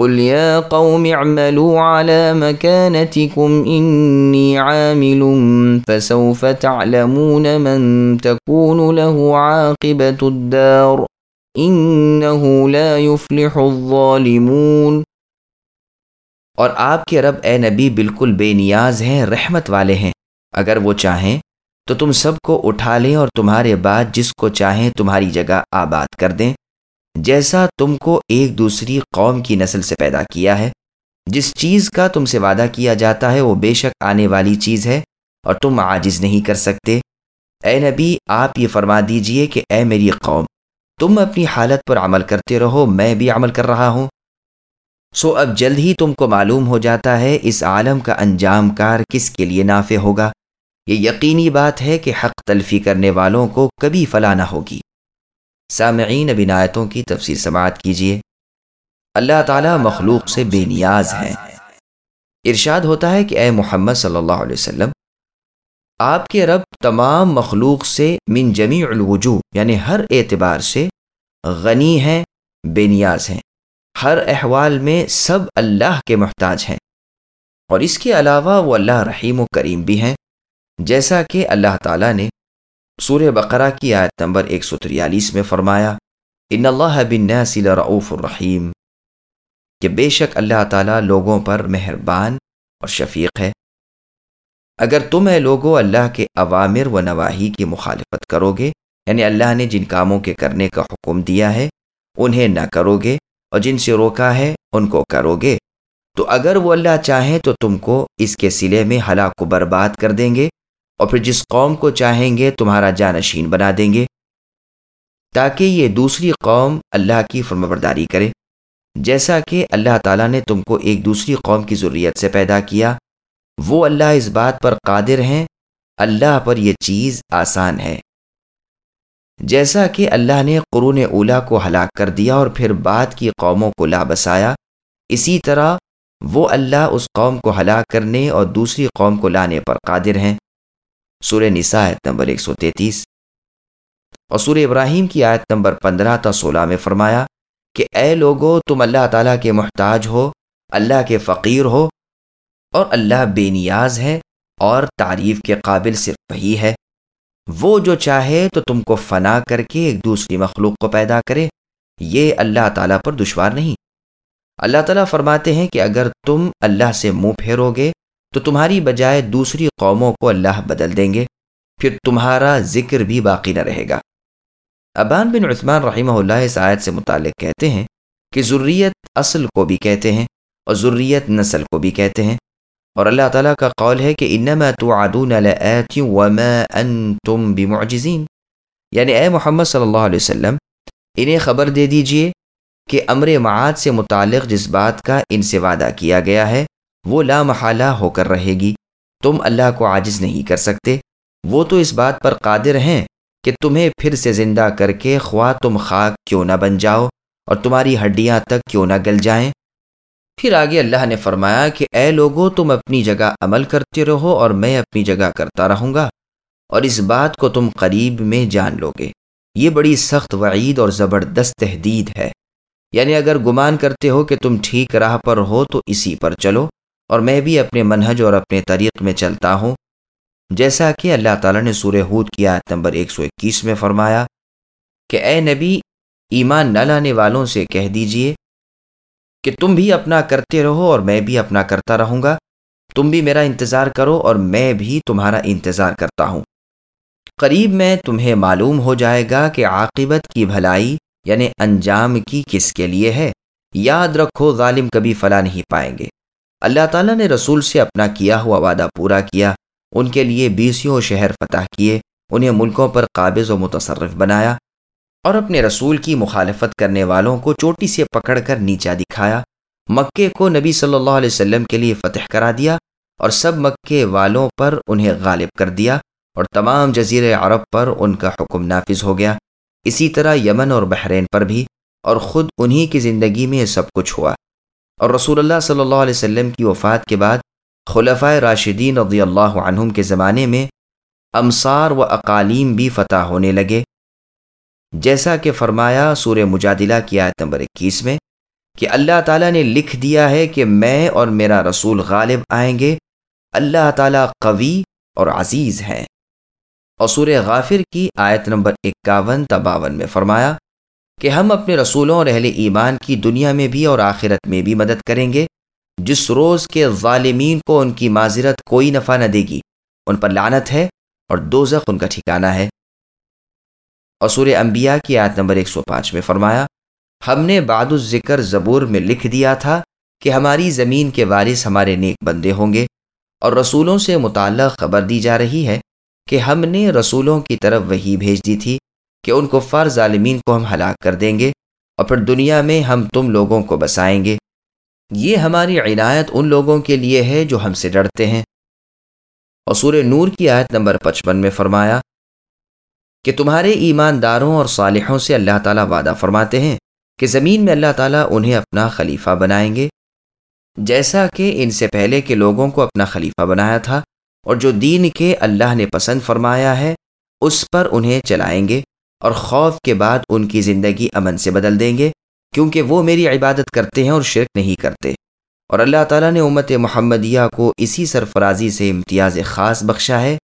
قل يا قوم اعملوا على مكانتكم إني عامل فسوف تعلمون من تكون له عاقبة الدار إنه لا يفلح الظالمون اور آپ کے رب اے نبی بالکل بے نیاز ہیں، رحمت والے ہیں۔ اگر وہ چاہیں تو تم سب کو اٹھا لیں اور تمہارے بعد جس کو چاہیں تمہاری جگہ آباد کر دیں۔ جیسا تم کو ایک دوسری قوم کی نسل سے پیدا کیا ہے، جس چیز کا تم سے وعدہ کیا جاتا ہے، وہ بے شک آنے والی چیز ہے اور تم عاجز نہیں کر سکتے۔ اے نبی، آپ یہ فرما دیجیے کہ اے میری قوم، تم اپنی حالت پر عمل کرتے رہو، میں بھی عمل کر رہا ہوں۔ سو اب جلد ہی تم کو معلوم ہو جاتا ہے اس عالم کا انجام کار کس کے لیے نافع ہوگا۔ یہ یقینی بات ہے کہ حق تلفی کرنے والوں کو کبھی فلاں نہ ہوگی۔ سامعین آیتوں کی تفسیر سماعت کیجیے اللہ تعالیٰ مخلوق سے بے نیاز ہیں۔ ارشاد ہوتا ہے کہ اے محمد صلی اللہ علیہ وسلم، آپ کے رب تمام مخلوق سے من جمیع الوجو یعنی ہر اعتبار سے غنی ہیں، بے نیاز ہیں۔ ہر احوال میں سب اللہ کے محتاج ہیں۔ اور اس کے علاوہ وہ اللہ رحیم و کریم بھی ہیں، جیسا کہ اللہ تعالیٰ نے سورہ بقرہ کی آیت نمبر 143 میں فرمایا، ان اللہ بن ناصل الرحیم کہ بے شک اللہ تعالیٰ لوگوں پر مہربان اور شفیق ہے۔ اگر تم اے لوگوں اللہ کے عوامر و نواحی کی مخالفت کرو گے یعنی اللہ نے جن کاموں کے کرنے کا حکم دیا ہے، انہیں نہ کرو گے اور جن سے روکا ہے، ان کو کرو گے تو اگر وہ اللہ چاہیں تو تم کو اس کے سلے میں ہلاک و برباد کر دیں گے۔ اور پھر جس قوم کو چاہیں گے تمہارا جانشین بنا دیں گے، تاکہ یہ دوسری قوم اللہ کی فرم برداری کرے۔ جیسا کہ اللہ تعالیٰ نے تم کو ایک دوسری قوم کی ضروریت سے پیدا کیا، وہ اللہ اس بات پر قادر ہیں، اللہ پر یہ چیز آسان ہے۔ جیسا کہ اللہ نے قرون اولا کو ہلاک کر دیا اور پھر بعد کی قوموں کو لا بسایا، اسی طرح وہ اللہ اس قوم کو ہلاک کرنے اور دوسری قوم کو لانے پر قادر ہیں۔ سورہ نساء آیت نمبر 133 اور سورہ ابراہیم کی آیت نمبر 15 تا 16 میں فرمایا کہ اے لوگو، تم اللہ تعالیٰ کے محتاج ہو، اللہ کے فقیر ہو اور اللہ بے نیاز ہے اور تعریف کے قابل صرف وہی ہے۔ وہ جو چاہے تو تم کو فنا کر کے ایک دوسری مخلوق کو پیدا کرے، یہ اللہ تعالیٰ پر دشوار نہیں۔ اللہ تعالیٰ فرماتے ہیں کہ اگر تم اللہ سے منہ پھیرو گے تو تمہاری بجائے دوسری قوموں کو اللہ بدل دیں گے، پھر تمہارا ذکر بھی باقی نہ رہے گا۔ ابان بن عثمان رحمہ اللہ اس آیت سے متعلق کہتے ہیں کہ ضروریت اصل کو بھی کہتے ہیں اور ضروریت نسل کو بھی کہتے ہیں۔ اور اللہ تعالیٰ کا قول ہے کہ انما توعدون وما انتم بمعجزین۔ یعنی اے محمد صلی اللہ علیہ وسلم، انہیں خبر دے دیجیے کہ امر معاد سے متعلق جس بات کا ان سے وعدہ کیا گیا ہے وہ لا محالہ ہو کر رہے گی۔ تم اللہ کو عاجز نہیں کر سکتے۔ وہ تو اس بات پر قادر ہیں کہ تمہیں پھر سے زندہ کر کے خواہ تم خاک کیوں نہ بن جاؤ اور تمہاری ہڈیاں تک کیوں نہ گل جائیں۔ پھر آگے اللہ نے فرمایا کہ اے لوگوں تم اپنی جگہ عمل کرتے رہو اور میں اپنی جگہ کرتا رہوں گا اور اس بات کو تم قریب میں جان لو گے یہ بڑی سخت وعید اور زبردست تحدید ہے۔ یعنی اگر گمان کرتے ہو کہ تم ٹھیک راہ پر ہو تو اسی پر چلو۔ اور میں بھی اپنے منہج اور اپنے طریق میں چلتا ہوں۔ جیسا کہ اللہ تعالیٰ نے سورہ ہود کی آیت نمبر 121 میں فرمایا کہ اے نبی، ایمان نہ لانے والوں سے کہہ دیجیے کہ تم بھی اپنا کرتے رہو اور میں بھی اپنا کرتا رہوں گا۔ تم بھی میرا انتظار کرو اور میں بھی تمہارا انتظار کرتا ہوں۔ قریب میں تمہیں معلوم ہو جائے گا کہ عاقبت کی بھلائی یعنی انجام کی کس کے لیے ہے۔ یاد رکھو، ظالم کبھی فلا نہیں پائیں گے۔ اللہ تعالیٰ نے رسول سے اپنا کیا ہوا وعدہ پورا کیا، ان کے لیے بیسیوں شہر فتح کیے، انہیں ملکوں پر قابض و متصرف بنایا اور اپنے رسول کی مخالفت کرنے والوں کو چوٹی سے پکڑ کر نیچا دکھایا۔ مکے کو نبی صلی اللہ علیہ وسلم کے لیے فتح کرا دیا اور سب مکے والوں پر انہیں غالب کر دیا اور تمام جزیر عرب پر ان کا حکم نافذ ہو گیا۔ اسی طرح یمن اور بحرین پر بھی اور خود انہی کی زندگی میں سب کچھ ہوا۔ اور رسول اللہ صلی اللہ علیہ وسلم کی وفات کے بعد خلفۂ راشدین رضی اللہ عنہم کے زمانے میں امصار و اقالیم بھی فتح ہونے لگے۔ جیسا کہ فرمایا سور مجادلہ کی آیت نمبر اکیس میں کہ اللہ تعالیٰ نے لکھ دیا ہے کہ میں اور میرا رسول غالب آئیں گے، اللہ تعالیٰ قوی اور عزیز ہیں۔ اور سور غافر کی آیت نمبر اکاون تباون میں فرمایا کہ ہم اپنے رسولوں اور اہل ایمان کی دنیا میں بھی اور آخرت میں بھی مدد کریں گے، جس روز کے ظالمین کو ان کی معذرت کوئی نفع نہ دے گی۔ ان پر لعنت ہے اور دوزخ ان کا ٹھکانہ ہے۔ اور سور انبیاء کی آیت نمبر 105 میں فرمایا، ہم نے بعد الذکر زبور میں لکھ دیا تھا کہ ہماری زمین کے وارث ہمارے نیک بندے ہوں گے۔ اور رسولوں سے متعلق خبر دی جا رہی ہے کہ ہم نے رسولوں کی طرف وہی بھیج دی تھی کہ ان کو فر ظالمین کو ہم ہلاک کر دیں گے اور پھر دنیا میں ہم تم لوگوں کو بسائیں گے۔ یہ ہماری عنایت ان لوگوں کے لیے ہے جو ہم سے ڈرتے ہیں۔ اور سور نور کی آیت نمبر پچپن میں فرمایا کہ تمہارے ایمانداروں اور صالحوں سے اللہ تعالیٰ وعدہ فرماتے ہیں کہ زمین میں اللہ تعالیٰ انہیں اپنا خلیفہ بنائیں گے۔ جیسا کہ ان سے پہلے کے لوگوں کو اپنا خلیفہ بنایا تھا اور جو دین کے اللہ نے پسند فرمایا ہے، اس پر انہیں چلائیں گے۔ اور خوف کے بعد ان کی زندگی امن سے بدل دیں گے، کیونکہ وہ میری عبادت کرتے ہیں اور شرک نہیں کرتے۔ اور اللہ تعالیٰ نے امت محمدیہ کو اسی سرفرازی سے امتیاز خاص بخشا ہے۔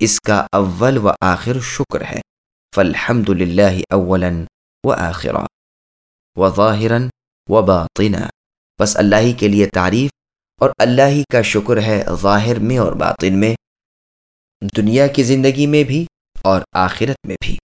اس کا اول و آخر شکر ہے۔ فالحمد للہ اولا و آخرا۔ و ظاہراً و باطنا۔ بس اللہ ہی کے لیے تعریف اور اللہ ہی کا شکر ہے ظاہر میں اور باطن میں، دنیا کی زندگی میں بھی اور آخرت میں بھی۔